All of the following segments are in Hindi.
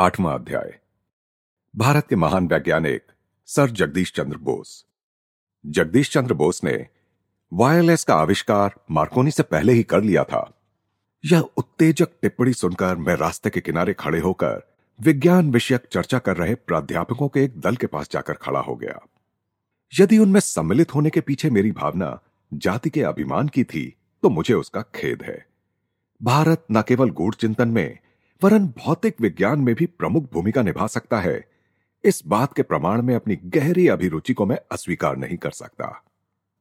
आठवां अध्याय। भारत के महान वैज्ञानिक सर जगदीश चंद्र बोस। जगदीश चंद्र बोस ने वायरलेस का आविष्कार मार्कोनी से पहले ही कर लिया था। यह उत्तेजक टिप्पणी सुनकर मैं रास्ते के किनारे खड़े होकर विज्ञान विषयक चर्चा कर रहे प्राध्यापकों के एक दल के पास जाकर खड़ा हो गया। यदि उनमें सम्मिलित होने के पीछे मेरी भावना जाति के अभिमान की थी तो मुझे उसका खेद है। भारत न केवल गूढ़ चिंतन में वरन भौतिक विज्ञान में भी प्रमुख भूमिका निभा सकता है। इस बात के प्रमाण में अपनी गहरी अभिरुचि को मैं अस्वीकार नहीं कर सकता।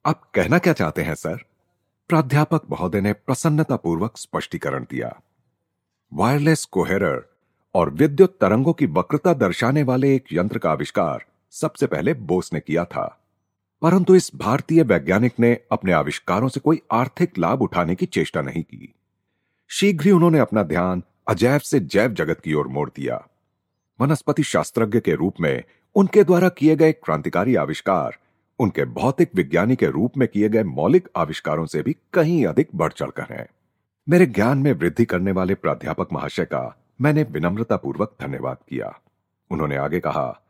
आप कहना क्या चाहते हैं, सर? प्राध्यापक महोदय ने प्रसन्नतापूर्वक स्पष्टीकरण दिया। वायरलेस कोहेरर और विद्युत तरंगों की वक्रता दर्शाने वाले एक यंत्र का आविष्कार सबसे पहले बोस ने किया था। परंतु इस भारतीय वैज्ञानिक ने अपने आविष्कारों से कोई आर्थिक लाभ उठाने की चेष्टा नहीं की। शीघ्र ही उन्होंने अपना ध्यान अजैव से जैव जगत की ओर मोड़ दिया। वनस्पति शास्त्रज्ञ के रूप में उनके द्वारा किए गए क्रांतिकारी आविष्कार, उनके भौतिक विज्ञानी के रूप में किए गए मौलिक आविष्कारों से भी कहीं अधिक बढ़ चढ़कर हैं। मेरे ज्ञान में वृद्धि करने वाले प्राध्यापक महाशय का मैंने विनम्रतापूर्वक धन्यवाद किया। उन्होंने आगे कहा,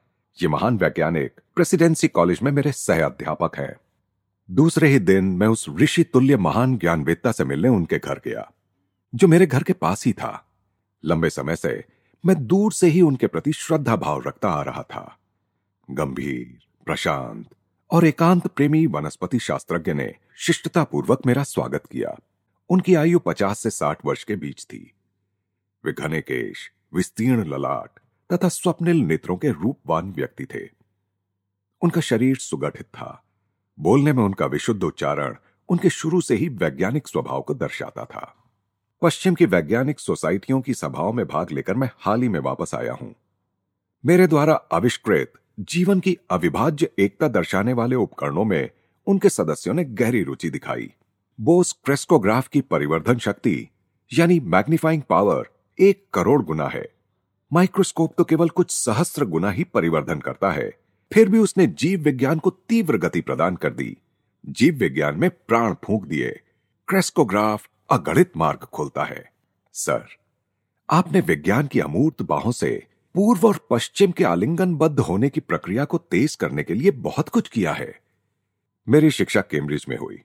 ये महान वैज्ञानिक प्रेसिडेंसी कॉलेज में मेरे सह अध्यापक हैं। दूसरे ही दिन मैं उस ऋषि तुल्य महान ज्ञानवेत्ता से मिलने उनके घर गया, जो मेरे घर के पास ही था। लंबे समय से मैं दूर से ही उनके प्रति श्रद्धा भाव रखता आ रहा था। गंभीर, प्रशांत और एकांत प्रेमी वनस्पति शास्त्रज्ञ ने शिष्टतापूर्वक मेरा स्वागत किया। उनकी आयु पचास से साठ वर्ष के बीच थी। वे घने केश विस्तीर्ण ललाट तथा स्वप्निल नेत्रों के रूपवान व्यक्ति थे। उनका शरीर सुगठित था। बोलने में उनका विशुद्ध उच्चारण उनके शुरू से ही वैज्ञानिक स्वभाव को दर्शाता था। पश्चिम की वैज्ञानिक सोसाइटियों की सभाओं में भाग लेकर मैं हाल ही में वापस आया हूँ। मेरे द्वारा आविष्कृत जीवन की अविभाज्य एकता दर्शाने वाले उपकरणों में उनके सदस्यों ने गहरी रुचि दिखाई। बोस क्रेस्कोग्राफ की परिवर्धन शक्ति, यानी मैग्नीफाइंग पावर, एक करोड़ गुना है। माइक्रोस्कोप तो केवल कुछ सहस्त्र गुना ही परिवर्धन करता है, फिर भी उसने जीव विज्ञान को तीव्र गति प्रदान कर दी। जीव विज्ञान में प्राण फूंक दिए। क्रेस्कोग्राफ अगणित मार्ग खोलता है। सर, आपने विज्ञान की अमूर्त बाहों से पूर्व और पश्चिम के आलिंगनबद्ध होने की प्रक्रिया को तेज करने के लिए बहुत कुछ किया है। मेरी शिक्षा केम्ब्रिज में हुई।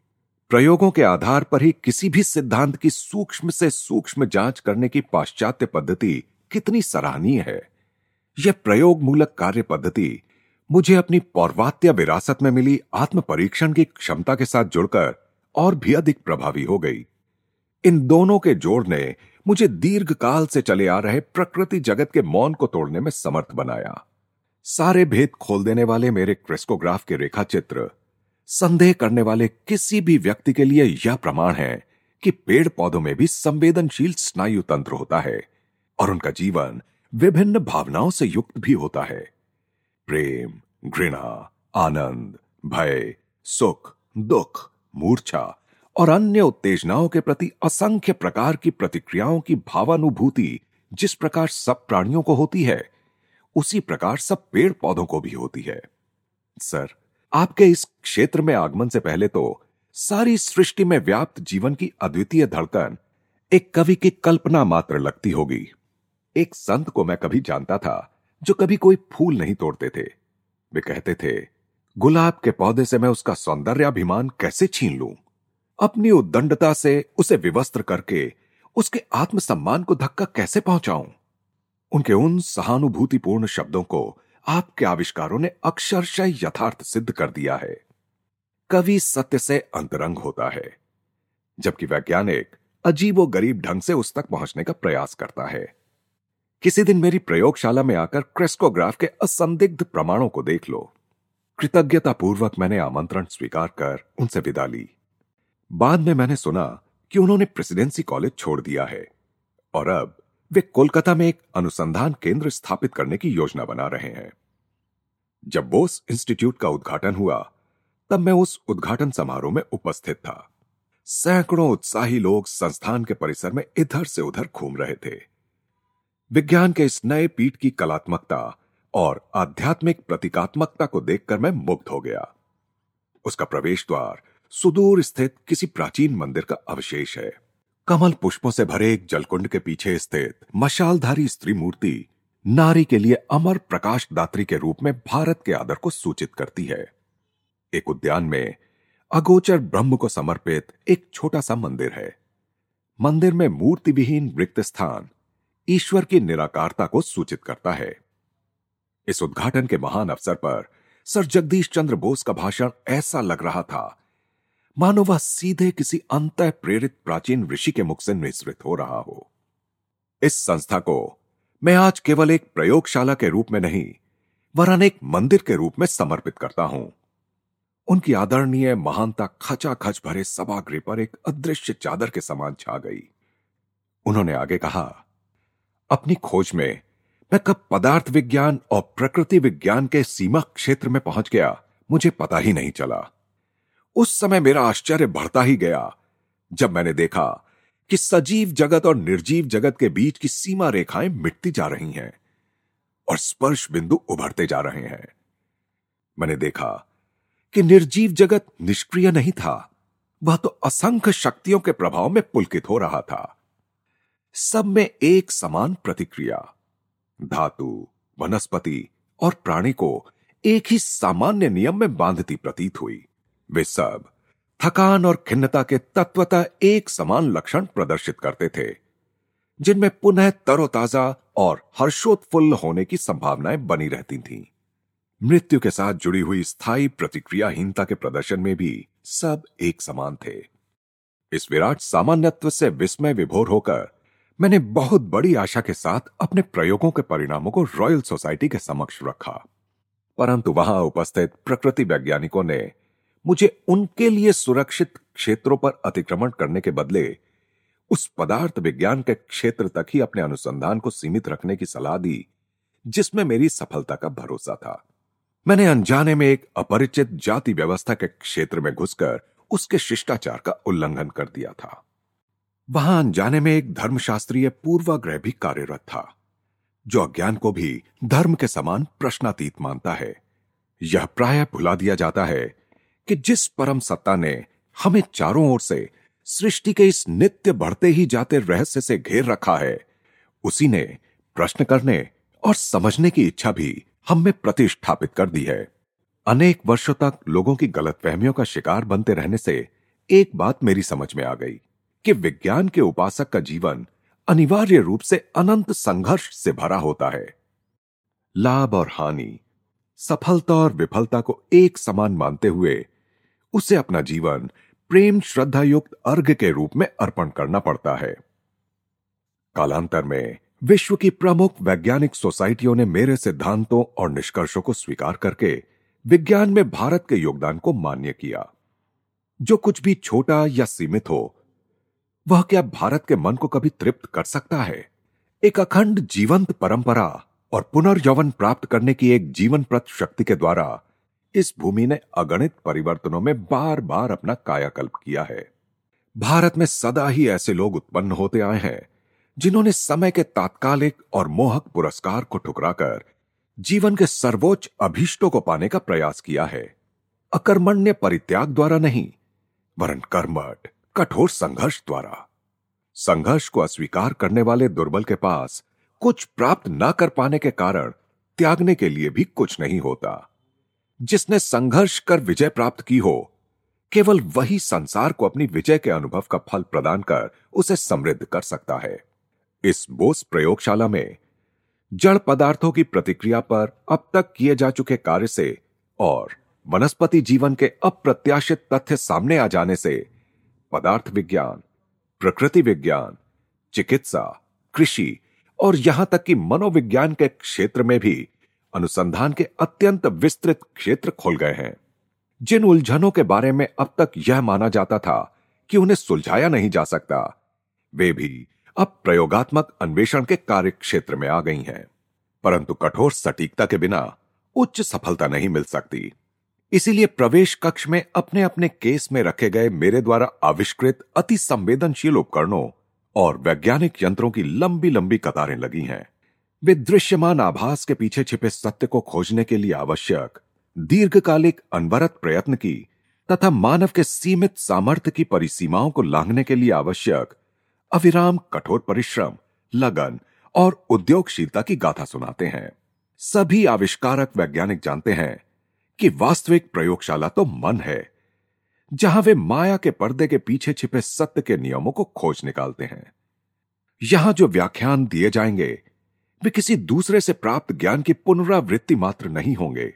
प्रयोगों के आधार पर ही किसी भी सिद्धांत की सूक्ष्म से सूक्ष्म जाँच करने की पाश्चात्य पद्धति कितनी सराहनीय है। यह प्रयोग मूलक कार्य पद्धति मुझे अपनी पौर्वात्य विरासत में मिली आत्म परीक्षण की क्षमता के साथ जुड़कर और भी अधिक प्रभावी हो गई। इन दोनों के जोड़ ने मुझे दीर्घ काल से चले आ रहे प्रकृति जगत के मौन को तोड़ने में समर्थ बनाया। सारे भेद खोल देने वाले मेरे क्रेस्कोग्राफ के रेखा चित्र संदेह करने वाले किसी भी व्यक्ति के लिए यह प्रमाण है कि पेड़ पौधों में भी संवेदनशील स्नायु तंत्र होता है और उनका जीवन विभिन्न भावनाओं से युक्त भी होता है। प्रेम, घृणा, आनंद, भय, सुख, दुख, मूर्छा और अन्य उत्तेजनाओं के प्रति असंख्य प्रकार की प्रतिक्रियाओं की भावानुभूति जिस प्रकार सब प्राणियों को होती है, उसी प्रकार सब पेड़ पौधों को भी होती है। सर, आपके इस क्षेत्र में आगमन से पहले तो सारी सृष्टि में व्याप्त जीवन की अद्वितीय धड़कन एक कवि की कल्पना मात्र लगती होगी। एक संत को मैं कभी जानता था जो कभी कोई फूल नहीं तोड़ते थे। वे कहते थे, गुलाब के पौधे से मैं उसका सौंदर्याभिमान कैसे छीन लूँ? अपनी उद्दंडता से उसे विवस्त्र करके उसके आत्मसम्मान को धक्का कैसे पहुंचाऊं? उनके उन सहानुभूतिपूर्ण शब्दों को आपके आविष्कारों ने अक्षरशः यथार्थ सिद्ध कर दिया है। कवि सत्य से अंतरंग होता है, जबकि वैज्ञानिक अजीबो गरीब ढंग से उस तक पहुँचने का प्रयास करता है। किसी दिन मेरी प्रयोगशाला में आकर क्रेस्कोग्राफ के असंदिग्ध प्रमाणों को देख लो। कृतज्ञतापूर्वक मैंने आमंत्रण स्वीकार कर उनसे विदा ली। बाद में मैंने सुना कि उन्होंने प्रेसिडेंसी कॉलेज छोड़ दिया है और अब वे कोलकाता में एक अनुसंधान केंद्र स्थापित करने की योजना बना रहे हैं। जब बोस इंस्टीट्यूट का उद्घाटन हुआ, तब मैं उस उद्घाटन समारोह में उपस्थित था। सैकड़ों उत्साही लोग संस्थान के परिसर में इधर से उधर घूम रहे थे। विज्ञान के इस नए पीठ की कलात्मकता और आध्यात्मिक प्रतीकात्मकता को देखकर मैं मुग्ध हो गया। उसका प्रवेश द्वार सुदूर स्थित किसी प्राचीन मंदिर का अवशेष है। कमल पुष्पों से भरे एक जलकुंड के पीछे स्थित मशालधारी स्त्री मूर्ति नारी के लिए अमर प्रकाश दात्री के रूप में भारत के आदर को सूचित करती है। एक उद्यान में अगोचर ब्रह्म को समर्पित एक छोटा सा मंदिर है। मंदिर में मूर्ति विहीन रिक्त स्थान ईश्वर की निराकारता को सूचित करता है। इस उद्घाटन के महान अवसर पर सर जगदीश चंद्र बोस का भाषण ऐसा लग रहा था मानो वह सीधे किसी अंत प्रेरित प्राचीन ऋषि के मुख से निःसृत हो रहा हो। इस संस्था को मैं आज केवल एक प्रयोगशाला के रूप में नहीं, वरन एक मंदिर के रूप में समर्पित करता हूँ। उनकी आदरणीय महानता खचा खच भरे सभागृह पर एक अदृश्य चादर के समान छा गई। उन्होंने आगे कहा, अपनी खोज में मैं कब पदार्थ विज्ञान और प्रकृति विज्ञान के सीमा क्षेत्र में पहुँच गया, मुझे पता ही नहीं चला। उस समय मेरा आश्चर्य बढ़ता ही गया, जब मैंने देखा कि सजीव जगत और निर्जीव जगत के बीच की सीमा रेखाएँ मिटती जा रही हैं और स्पर्श बिंदु उभरते जा रहे हैं। मैंने देखा कि निर्जीव जगत निष्क्रिय नहीं था, वह तो असंख्य शक्तियों के प्रभाव में पुलकित हो रहा था। सब में एक समान प्रतिक्रिया, धातु, वनस्पति और प्राणी को एक ही सामान्य नियम में बांधती प्रतीत हुई। वे सब थकान और खिन्नता के तत्वता एक समान लक्षण प्रदर्शित करते थे, जिनमें पुनः तरोताजा और हर्षोत्फुल्ल होने की संभावनाएँ बनी रहती थीं। मृत्यु के साथ जुड़ी हुई स्थायी प्रतिक्रियाहीनता के प्रदर्शन में भी सब एक समान थे इस विराट सामान्यत्व से विस्मय विभोर होकर मैंने बहुत बड़ी आशा के साथ अपने प्रयोगों के परिणामों को रॉयल सोसाइटी के समक्ष रखा परंतु वहाँ उपस्थित प्रकृति वैज्ञानिकों ने मुझे उनके लिए सुरक्षित क्षेत्रों पर अतिक्रमण करने के बदले उस पदार्थ विज्ञान के क्षेत्र तक ही अपने अनुसंधान को सीमित रखने की सलाह दी, जिसमें मेरी सफलता का भरोसा था। मैंने अनजाने में एक अपरिचित जाति व्यवस्था के क्षेत्र में घुसकर उसके शिष्टाचार का उल्लंघन कर दिया था। वहाँ अनजाने में एक धर्मशास्त्रीय पूर्वाग्रह भी कार्यरत था, जो अज्ञान को भी धर्म के समान प्रश्नातीत मानता है। यह प्राय भुला दिया जाता है कि जिस परम सत्ता ने हमें चारों ओर से सृष्टि के इस नित्य बढ़ते ही जाते रहस्य से घेर रखा है, उसी ने प्रश्न करने और समझने की इच्छा भी हम में प्रतिष्ठापित कर दी है। अनेक वर्षों तक लोगों की गलतफहमियों का शिकार बनते रहने से एक बात मेरी समझ में आ गई कि विज्ञान के उपासक का जीवन अनिवार्य रूप से अनंत संघर्ष से भरा होता है। लाभ और हानि, सफलता और विफलता को एक समान मानते हुए उसे अपना जीवन प्रेम श्रद्धा युक्त अर्घ के रूप में अर्पण करना पड़ता है। कालांतर में विश्व की प्रमुख वैज्ञानिक सोसाइटियों ने मेरे सिद्धांतों और निष्कर्षों को स्वीकार करके विज्ञान में भारत के योगदान को मान्य किया। जो कुछ भी छोटा या सीमित हो, वह क्या भारत के मन को कभी तृप्त कर सकता है? एक अखंड जीवंत परंपरा और पुनर्यवन प्राप्त करने की एक जीवन प्रत शक्ति के द्वारा इस भूमि ने अगणित परिवर्तनों में बार बार अपना कायाकल्प किया है। भारत में सदा ही ऐसे लोग उत्पन्न होते आए हैं, जिन्होंने समय के तात्कालिक और मोहक पुरस्कार को ठुकराकर जीवन के सर्वोच्च अभीष्टों को पाने का प्रयास किया है। अकर्मण्य परित्याग द्वारा नहीं, वरन कर्मठ, कठोर संघर्ष द्वारा। संघर्ष को अस्वीकार करने वाले दुर्बल के पास कुछ प्राप्त न कर पाने के कारण त्यागने के लिए भी कुछ नहीं होता। जिसने संघर्ष कर विजय प्राप्त की हो, केवल वही संसार को अपनी विजय के अनुभव का फल प्रदान कर उसे समृद्ध कर सकता है। इस बोस प्रयोगशाला में जड़ पदार्थों की प्रतिक्रिया पर अब तक किए जा चुके कार्य से और वनस्पति जीवन के अप्रत्याशित तथ्य सामने आ जाने से पदार्थ विज्ञान, प्रकृति विज्ञान, चिकित्सा, कृषि और यहाँ तक कि मनोविज्ञान के क्षेत्र में भी अनुसंधान के अत्यंत विस्तृत क्षेत्र खोल गए हैं। जिन उलझनों के बारे में अब तक यह माना जाता था कि उन्हें सुलझाया नहीं जा सकता, वे भी अब प्रयोगात्मक अन्वेषण के कार्य क्षेत्र में आ गई हैं। परंतु कठोर सटीकता के बिना उच्च सफलता नहीं मिल सकती। इसीलिए प्रवेश कक्ष में अपने अपने केस में रखे गए मेरे द्वारा आविष्कृत अति संवेदनशील उपकरणों और वैज्ञानिक यंत्रों की लंबी लंबी कतारें लगी हैं। वे दृश्यमान आभास के पीछे छिपे सत्य को खोजने के लिए आवश्यक, दीर्घकालिक अनवरत प्रयत्न की तथा मानव के सीमित सामर्थ्य की परिसीमाओं को लांघने के लिए आवश्यक, अविराम, कठोर परिश्रम, लगन और उद्योगशीलता की गाथा सुनाते हैं। सभी आविष्कारक वैज्ञानिक जानते हैं कि वास्तविक प्रयोगशाला तो मन है, जहाँ वे माया के पर्दे के पीछे छिपे सत्य के नियमों को खोज निकालते हैं। यहाँ जो व्याख्यान दिए जाएँगे वे किसी दूसरे से प्राप्त ज्ञान की पुनरावृत्ति मात्र नहीं होंगे।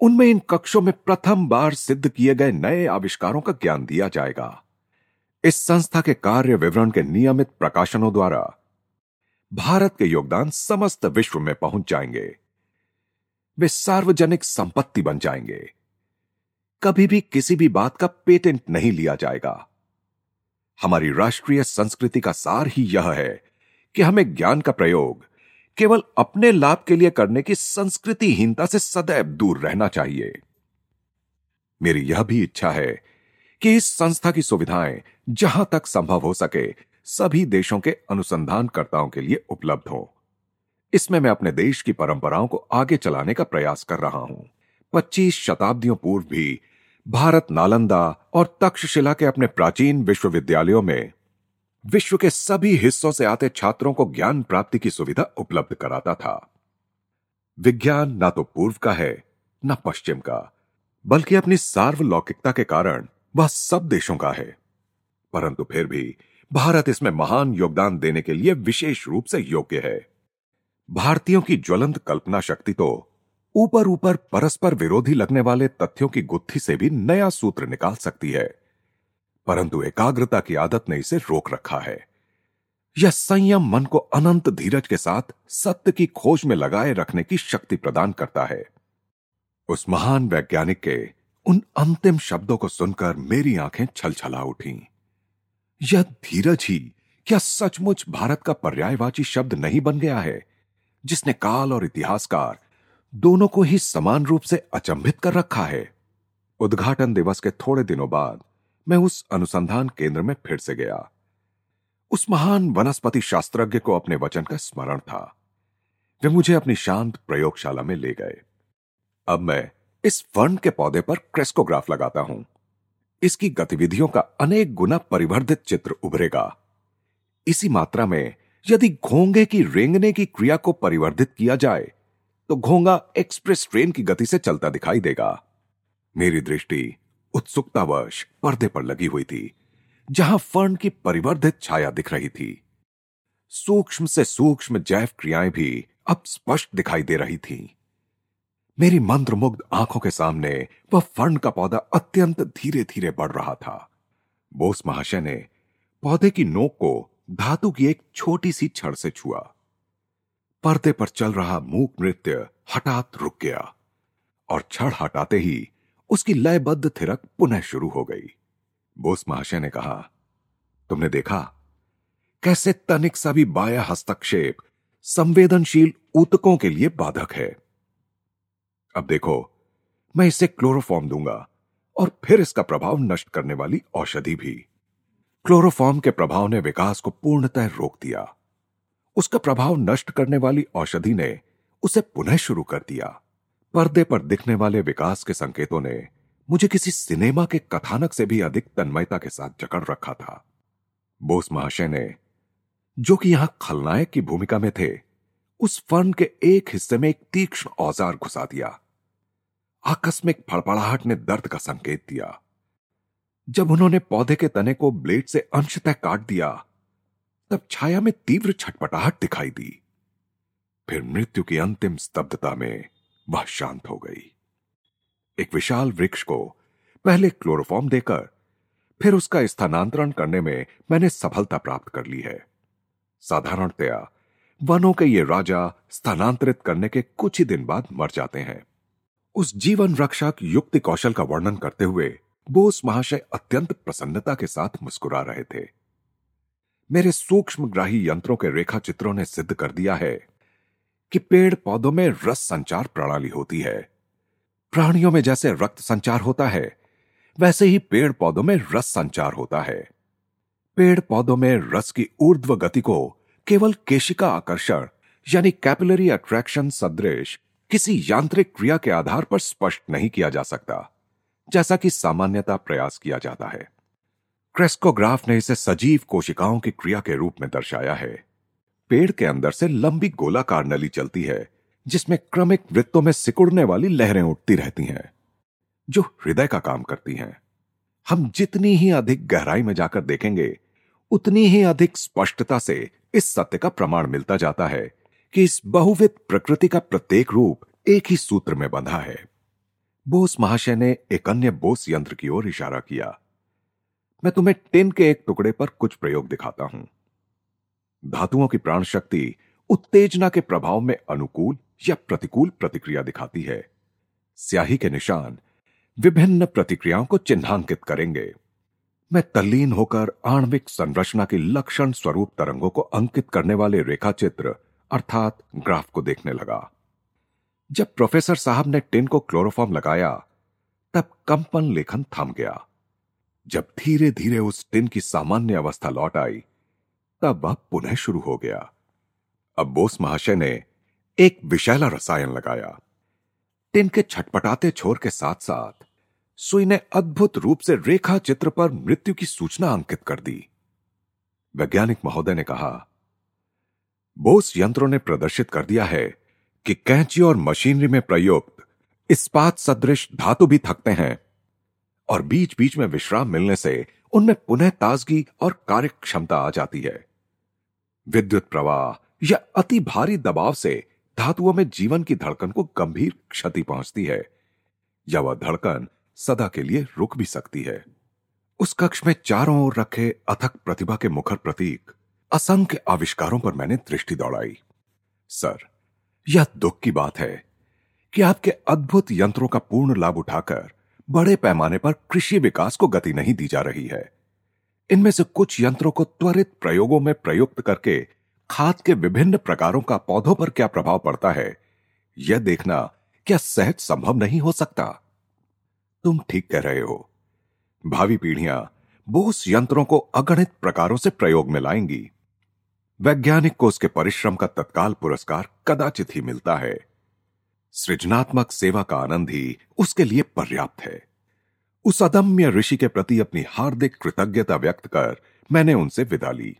उनमें इन कक्षों में प्रथम बार सिद्ध किए गए नए आविष्कारों का ज्ञान दिया जाएगा। इस संस्था के कार्य विवरण के नियमित प्रकाशनों द्वारा भारत के योगदान समस्त विश्व में पहुँच जाएँगे। वे सार्वजनिक संपत्ति बन जाएँगे। कभी भी किसी भी बात का पेटेंट नहीं लिया जाएगा। हमारी राष्ट्रीय संस्कृति का सार ही यह है कि हमें ज्ञान का प्रयोग केवल अपने लाभ के लिए करने की संस्कृतिहीनता से सदैव दूर रहना चाहिए। मेरी यह भी इच्छा है कि इस संस्था की सुविधाएँ जहाँ तक संभव हो सके, सभी देशों के अनुसंधानकर्ताओं के लिए उपलब्ध हो। इसमें मैं अपने देश की परंपराओं को आगे चलाने का प्रयास कर रहा हूँ। पच्चीस शताब्दियों पूर्व भी भारत नालंदा और तक्षशिला के अपने प्राचीन विश्वविद्यालयों में विश्व के सभी हिस्सों से आते छात्रों को ज्ञान प्राप्ति की सुविधा उपलब्ध कराता था। विज्ञान ना तो पूर्व का है, न पश्चिम का, बल्कि अपनी सार्वलौकिकता के कारण वह सब देशों का है। परंतु फिर भी भारत इसमें महान योगदान देने के लिए विशेष रूप से योग्य है। भारतीयों की ज्वलंत कल्पना शक्ति तो ऊपर ऊपर परस्पर विरोधी लगने वाले तथ्यों की गुत्थी से भी नया सूत्र निकाल सकती है। परंतु एकाग्रता की आदत ने इसे रोक रखा है। यह संयम मन को अनंत धीरज के साथ सत्य की खोज में लगाए रखने की शक्ति प्रदान करता है। उस महान वैज्ञानिक के उन अंतिम शब्दों को सुनकर मेरी आँखें छलछला उठी। यह धीरज ही क्या सचमुच भारत का पर्यायवाची शब्द नहीं बन गया है, जिसने काल और इतिहासकार दोनों को ही समान रूप से अचंभित कर रखा है। उद्घाटन दिवस के थोड़े दिनों बाद मैं उस अनुसंधान केंद्र में फिर से गया। उस महान वनस्पति शास्त्रज्ञ को अपने वचन का स्मरण था। वे मुझे अपनी शांत प्रयोगशाला में ले गए। अब मैं इस फर्न के पौधे पर क्रेस्कोग्राफ लगाता हूँ। इसकी गतिविधियों का अनेक गुना परिवर्धित चित्र उभरेगा। इसी मात्रा में यदि घोंगे की रेंगने की क्रिया को परिवर्धित किया जाए तो घोंगा एक्सप्रेस ट्रेन की गति से चलता दिखाई देगा। मेरी दृष्टि उत्सुकतावश पर्दे पर लगी हुई थी, जहाँ फर्न की परिवर्धित छाया दिख रही थी। सूक्ष्म से सूक्ष्म जैव क्रियाएँ भी अब स्पष्ट दिखाई दे रही थी। मेरी मंत्रमुग्ध आँखों के सामने वह फर्न का पौधा अत्यंत धीरे धीरे बढ़ रहा था। बोस महाशय ने पौधे की नोक को धातु की एक छोटी सी छड़ से छुआ। पर्दे पर चल रहा मूक नृत्य हठात रुक गया और छड़ हटाते ही उसकी लयबद्ध थिरक पुनः शुरू हो गई। बोस महाशय ने कहा, तुमने देखा? कैसे तनिक सा भी बाया हस्तक्षेप संवेदनशील ऊतकों के लिए बाधक है। अब देखो, मैं इसे क्लोरोफॉर्म दूँगा और फिर इसका प्रभाव नष्ट करने वाली औषधि भी। क्लोरोफॉर्म के प्रभाव ने विकास को पूर्णतः रोक दिया। उसका प्रभाव नष्ट करने वाली औषधि ने उसे पुनः शुरू कर दिया। पर्दे पर दिखने वाले विकास के संकेतों ने मुझे किसी सिनेमा के कथानक से भी अधिक तन्मयता के साथ जकड़ रखा था। बोस महाशय ने, जो कि यहाँ खलनायक की भूमिका में थे, उस फर्न के एक हिस्से में एक तीक्ष्ण औज़ार घुसा दिया। आकस्मिक फड़फड़ाहट ने दर्द का संकेत दिया। जब उन्होंने पौधे के तने को ब्लेड से अंशतः काट दिया, तब छाया में तीव्र छटपटाहट दिखाई दी। फिर मृत्यु की अंतिम स्तब्धता में वह शांत हो गई। एक विशाल वृक्ष को पहले क्लोरोफॉर्म देकर, फिर उसका स्थानांतरण करने में मैंने सफलता प्राप्त कर ली है। साधारणतया, वनों के ये राजा स्थानांतरित करने के कुछ ही दिन बाद मर जाते हैं। उस जीवन रक्षक युक्ति कौशल का वर्णन करते हुए बोस महाशय अत्यंत प्रसन्नता के साथ मुस्कुरा रहे थे। मेरे सूक्ष्म ग्राही यंत्रों के रेखा चित्रों ने सिद्ध कर दिया है कि पेड़ पौधों में रस संचार प्रणाली होती है। प्राणियों में जैसे रक्त संचार होता है, वैसे ही पेड़ पौधों में रस संचार होता है। पेड़ पौधों में रस की ऊर्ध्व गति को केवल केशिका आकर्षण, यानी कैपिलरी अट्रैक्शन सदृश, किसी यांत्रिक क्रिया के आधार पर स्पष्ट नहीं किया जा सकता, जैसा कि सामान्यता प्रयास किया जाता है। क्रेस्कोग्राफ ने इसे सजीव कोशिकाओं की क्रिया के रूप में दर्शाया है। पेड़ के अंदर से लंबी गोलाकार नली चलती है, जिसमें क्रमिक वृत्तों में सिकुड़ने वाली लहरें उठती रहती हैं, जो हृदय का काम करती हैं। हम जितनी ही अधिक गहराई में जाकर देखेंगे, उतनी ही अधिक स्पष्टता से इस सत्य का प्रमाण मिलता जाता है कि इस बहुविध प्रकृति का प्रत्येक रूप एक ही सूत्र में बंधा है। बोस महाशय ने एक अन्य बोस यंत्र की ओर इशारा किया। मैं तुम्हें टिन के एक टुकड़े पर कुछ प्रयोग दिखाता हूँ। धातुओं की प्राण शक्ति उत्तेजना के प्रभाव में अनुकूल या प्रतिकूल प्रतिक्रिया दिखाती है। स्याही के निशान विभिन्न प्रतिक्रियाओं को चिन्हांकित करेंगे। मैं तल्लीन होकर आणविक संरचना के लक्षण स्वरूप तरंगों को अंकित करने वाले रेखा चित्र अर्थात ग्राफ को देखने लगा। जब प्रोफेसर साहब ने टिन को क्लोरोफॉर्म लगाया, तब कंपन लेखन थम गया। जब धीरे धीरे उस टिन की सामान्य अवस्था लौट आई तब वह पुनः शुरू हो गया। अब बोस महाशय ने एक विशैला रसायन लगाया। टिन के छटपटाते छोर के साथ साथ सुई ने अद्भुत रूप से रेखा चित्र पर मृत्यु की सूचना अंकित कर दी। वैज्ञानिक महोदय ने कहा, बोस यंत्रों ने प्रदर्शित कर दिया है कि कैंची और मशीनरी में प्रयुक्त इस्पात सदृश धातु भी थकते हैं और बीच बीच में विश्राम मिलने से उनमें पुनः ताजगी और कार्य क्षमता आ जाती है। विद्युत प्रवाह या अति भारी दबाव से धातुओं में जीवन की धड़कन को गंभीर क्षति पहुँचती है, या वह धड़कन सदा के लिए रुक भी सकती है। उस कक्ष में चारों ओर रखे अथक प्रतिभा के मुखर प्रतीक, असंख्य आविष्कारों पर मैंने दृष्टि दौड़ाई। सर, यह दुख की बात है कि आपके अद्भुत यंत्रों का पूर्ण लाभ उठाकर बड़े पैमाने पर कृषि विकास को गति नहीं दी जा रही है। इनमें से कुछ यंत्रों को त्वरित प्रयोगों में प्रयुक्त करके खाद के विभिन्न प्रकारों का पौधों पर क्या प्रभाव पड़ता है, यह देखना क्या सहज संभव नहीं हो सकता। तुम ठीक कह रहे हो। भावी पीढ़ियाँ बोस यंत्रों को अगणित प्रकारों से प्रयोग में लाएँगी। वैज्ञानिक को उसके परिश्रम का तत्काल पुरस्कार कदाचित ही मिलता है। सृजनात्मक सेवा का आनंद ही उसके लिए पर्याप्त है। उस अदम्य ऋषि के प्रति अपनी हार्दिक कृतज्ञता व्यक्त कर मैंने उनसे विदा ली।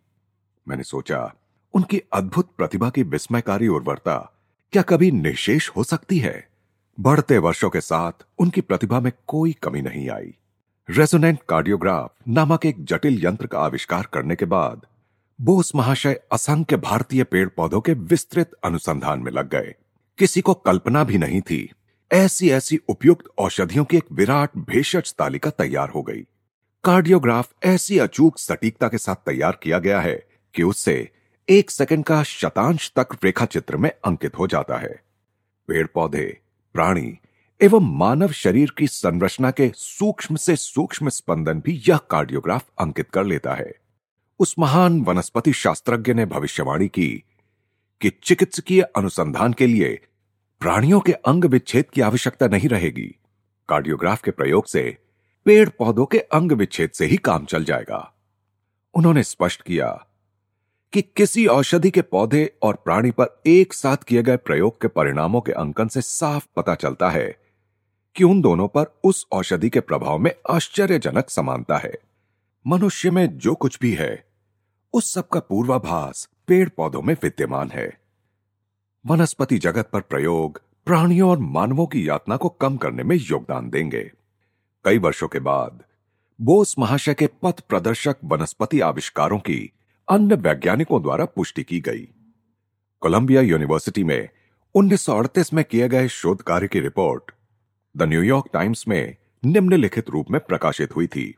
मैंने सोचा, उनकी अद्भुत प्रतिभा की विस्मयकारी उर्वरता क्या कभी निशेष हो सकती है? बढ़ते वर्षों के साथ उनकी प्रतिभा में कोई कमी नहीं आई। रेजोनेंट कार्डियोग्राफ नामक एक जटिल यंत्र का आविष्कार करने के बाद बोस महाशय असंख्य भारतीय पेड़ पौधों के विस्तृत अनुसंधान में लग गए। किसी को कल्पना भी नहीं थी। ऐसी ऐसी उपयुक्त औषधियों की एक विराट भेषज तालिका तैयार हो गई। कार्डियोग्राफ ऐसी अचूक सटीकता के साथ तैयार किया गया है कि उससे एक सेकंड का शतांश तक रेखा चित्र में अंकित हो जाता है। पेड़ पौधे प्राणी एवं मानव शरीर की संरचना के सूक्ष्म से सूक्ष्म स्पंदन भी यह कार्डियोग्राफ अंकित कर लेता है। उस महान वनस्पति शास्त्रज्ञ ने भविष्यवाणी की कि चिकित्सकीय अनुसंधान के लिए प्राणियों के अंग विच्छेद की आवश्यकता नहीं रहेगी। कार्डियोग्राफ के प्रयोग से पेड़ पौधों के अंग विच्छेद से ही काम चल जाएगा। उन्होंने स्पष्ट किया कि किसी औषधि के पौधे और प्राणी पर एक साथ किए गए प्रयोग के परिणामों के अंकन से साफ़ पता चलता है कि उन दोनों पर उस औषधि के प्रभाव में आश्चर्यजनक समानता है। मनुष्य में जो कुछ भी है, उस सब का पूर्वाभास पेड़ पौधों में विद्यमान है। वनस्पति जगत पर प्रयोग, प्राणियों और मानवों की यातना को कम करने में योगदान देंगे। कई वर्षों के बाद, बोस महाशय के पथ प्रदर्शक वनस्पति आविष्कारों की अन्य वैज्ञानिकों द्वारा पुष्टि की गई। कोलंबिया यूनिवर्सिटी में 1938 में किए गए शोध कार्य की रिपोर्ट द न्यूयॉर्क टाइम्स में निम्नलिखित रूप में प्रकाशित हुई थी।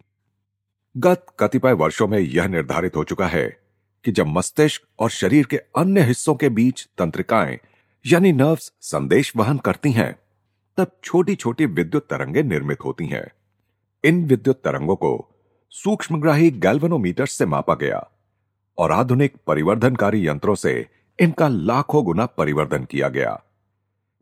गत कतिपय वर्षों में यह निर्धारित हो चुका है कि जब मस्तिष्क और शरीर के अन्य हिस्सों के बीच तंत्रिकाएँ, यानी नर्व्स, संदेश वहन करती हैं, तब छोटी छोटी विद्युत तरंगें निर्मित होती हैं। इन विद्युत तरंगों को सूक्ष्मग्राही गैल्वेनोमीटर से मापा गया और आधुनिक परिवर्धनकारी यंत्रों से इनका लाखों गुना परिवर्धन किया गया।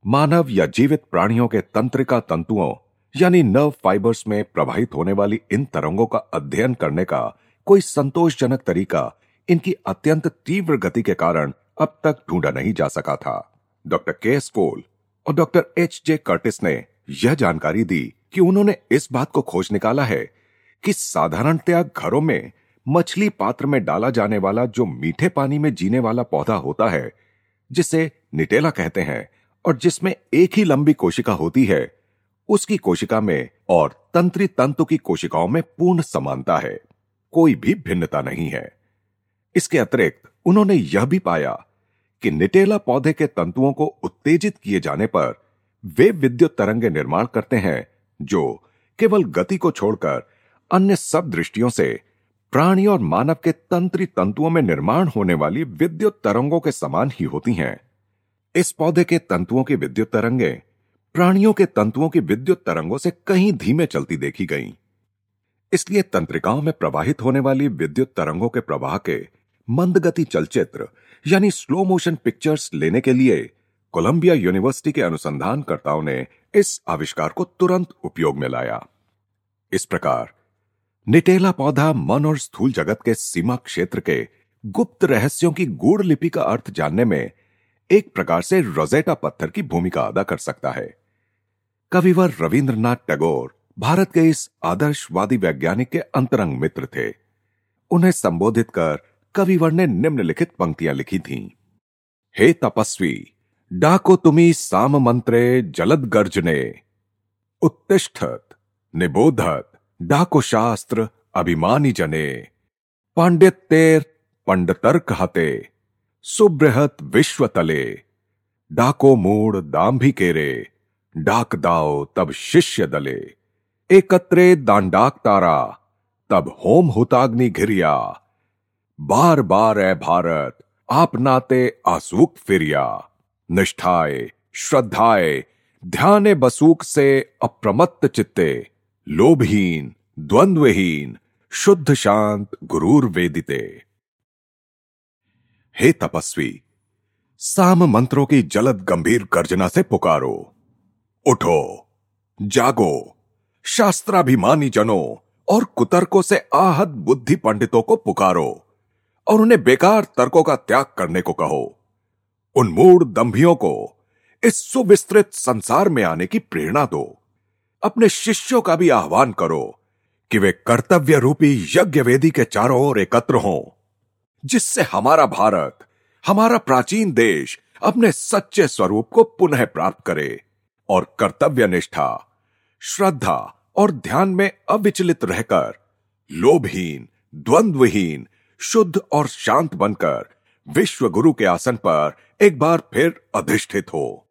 मानव या जीवित प्राणियों के तंत्रिका तंतुओं, यानी नर्व फाइबर्स में प्रवाहित होने वाली इन तरंगों का अध्ययन करने का कोई संतोषजनक तरीका इनकी अत्यंत तीव्र गति के कारण अब तक ढूंढा नहीं जा सका था। डॉक्टर के स्कोल और डॉक्टर एच जे कर्टिस ने यह जानकारी दी कि उन्होंने इस बात को खोज निकाला है कि साधारणतया घरों में मछली पात्र में डाला जाने वाला जो मीठे पानी में जीने वाला पौधा होता है, जिसे निटेला कहते हैं और जिसमें एक ही लंबी कोशिका होती है, उसकी कोशिका में और तंत्री तंतु की कोशिकाओं में पूर्ण समानता है। कोई भी भिन्नता नहीं है। इसके अतिरिक्त उन्होंने यह भी पाया कि निटेला पौधे के तंतुओं को उत्तेजित किए जाने पर वे विद्युत तरंगे निर्माण करते हैं, जो केवल गति को छोड़कर अन्य सब दृष्टियों से प्राणी और मानव के तंत्री तंतुओं में निर्माण होने वाली विद्युत तरंगों के समान ही होती हैं इस पौधे के तंतुओं की विद्युत तरंगे प्राणियों के तंतुओं की विद्युत तरंगों से कहीं धीमे चलती देखी गईं। इसलिए तंत्रिकाओं में प्रवाहित होने वाली विद्युत तरंगों के प्रवाह के मंदगति चलचित्र, यानी स्लो मोशन पिक्चर्स लेने के लिए कोलंबिया यूनिवर्सिटी के अनुसंधानकर्ताओं ने इस आविष्कार को तुरंत उपयोग में लाया। इस प्रकार, निटेला पौधा मन और स्थूल जगत के सीमा क्षेत्र के गुप्त रहस्यों की गूढ़ लिपि का अर्थ जानने में एक प्रकार से रोजेटा पत्थर की भूमिका अदा कर सकता है। कविवर रविंद्रनाथ टैगोर भारत के इस आदर्शवादी वैज्ञानिक के अंतरंग मित्र थे। उन्हें संबोधित कर कविवर ने निम्नलिखित पंक्तियाँ लिखी थीं। हे तपस्वी, डाको तुम्ही साम मंत्रे जलद गर्जने। उत्तिष्ठत, निबोधत, डाको शास्त्र अभिमानी जने। पांडित्येर, पंडतर्क हते। सुबृहत विश्व तले डाको मूड दाम भी केरे डाक दाओ तब शिष्य दले। एकत्रे दांडाक तारा। तब होम हुताग्नि घिरिया। बार बार ए भारत, आप नाते आसूक फिरिया। निष्ठाए, श्रद्धाए, ध्याने बसूक से अप्रमत्त चित्ते। लोभहीन, द्वंद्वहीन, शुद्ध शांत गुरूर वेदिते। हे तपस्वी, साम मंत्रों की जलद गंभीर गर्जना से पुकारो। उठो, जागो, शास्त्राभिमानी जनों और कुतर्कों से आहत बुद्धि पंडितों को पुकारो। और उन्हें बेकार तर्कों का त्याग करने को कहो। उन मूड दंभियों को इस सुविस्तृत संसार में आने की प्रेरणा दो। अपने शिष्यों का भी आह्वान करो कि वे कर्तव्य रूपी यज्ञ वेदी के चारों ओर एकत्र हों, जिससे हमारा भारत, हमारा प्राचीन देश अपने सच्चे स्वरूप को पुनः प्राप्त करे और कर्तव्य निष्ठा, श्रद्धा और ध्यान में अविचलित रहकर लोभहीन, द्वंद्वहीन शुद्ध और शांत बनकर विश्व गुरु के आसन पर एक बार फिर अधिष्ठित हो।